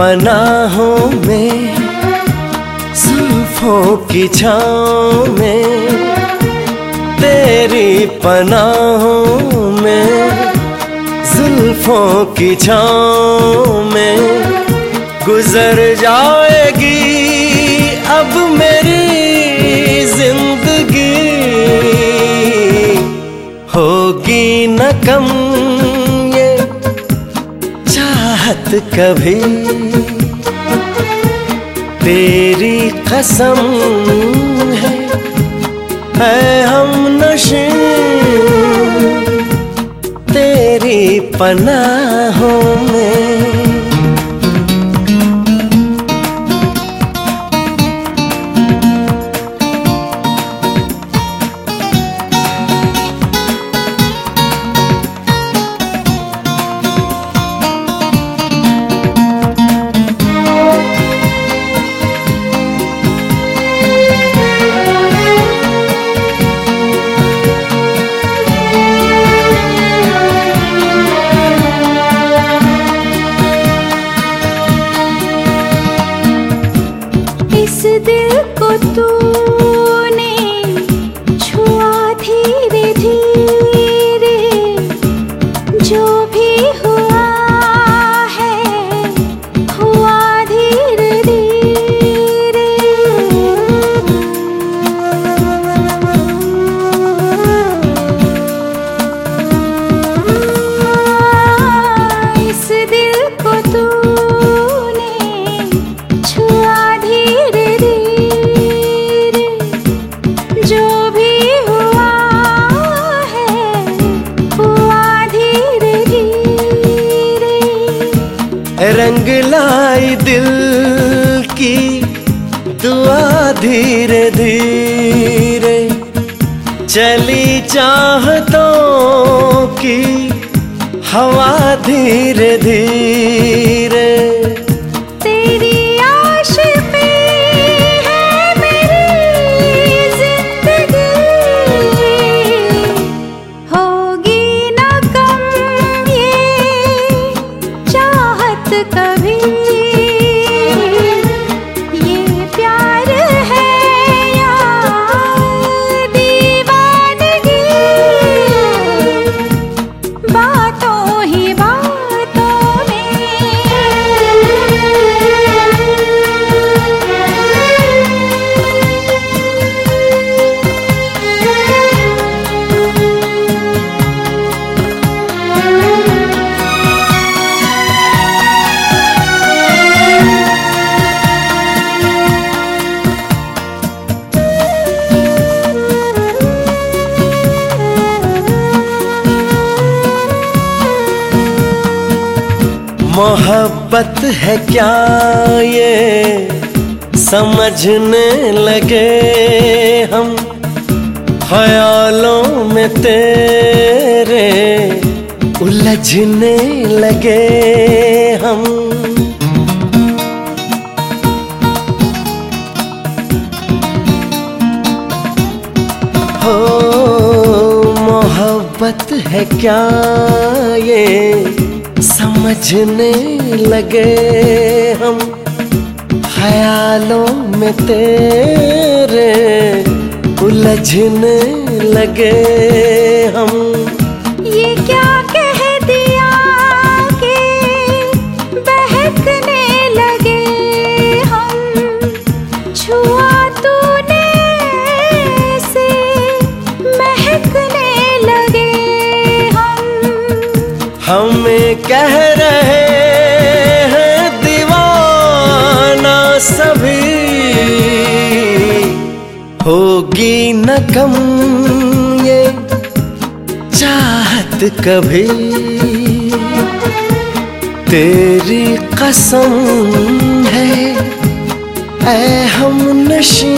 पनाहों में, सुल्फों की छाँव में, तेरी पनाहों में जुल्फों की छाँव में गुजर जाएगी। अब मेरी चाहत कभी। तेरी कसम है, है हम नशे। तेरी पनाहों में धीरे रंग लाई दिल की दुआ धीरे धीरे। चली चाहतों की हवा धीरे धीरे। मोहब्बत है क्या ये? समझने लगे हम ख्यालों में तेरे उलझने लगे हम। हो, मोहब्बत है क्या ये? समझने लगे हम ख्यालों में तेरे उलझने लगे हम। कह रहे हैं दीवाना सभी। होगी न कम ये चाहत कभी। तेरी कसम है ऐ हम नशी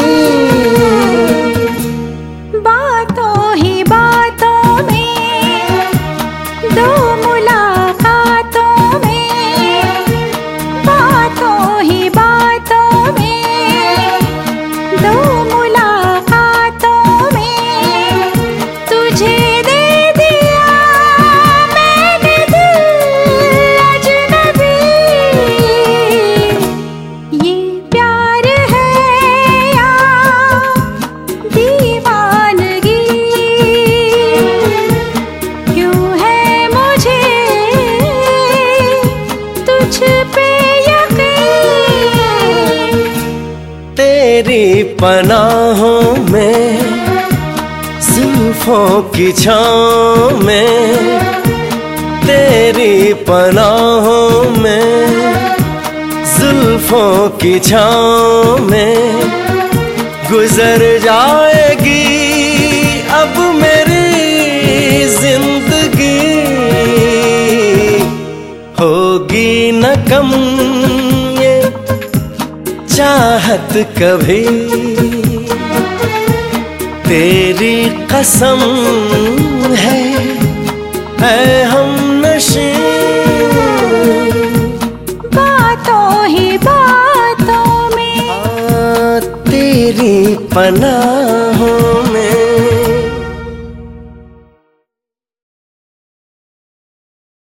पनाहों में जुल्फों की छाँव में, तेरी पनाहों में, जुल्फों की छाँव में गुजर जाएगी। अब मेरी ज़िंदगी होगी न कम। चाहत कभी। तेरी कसम है है हम नशे बातों ही बातों में। आ, तेरी पनाह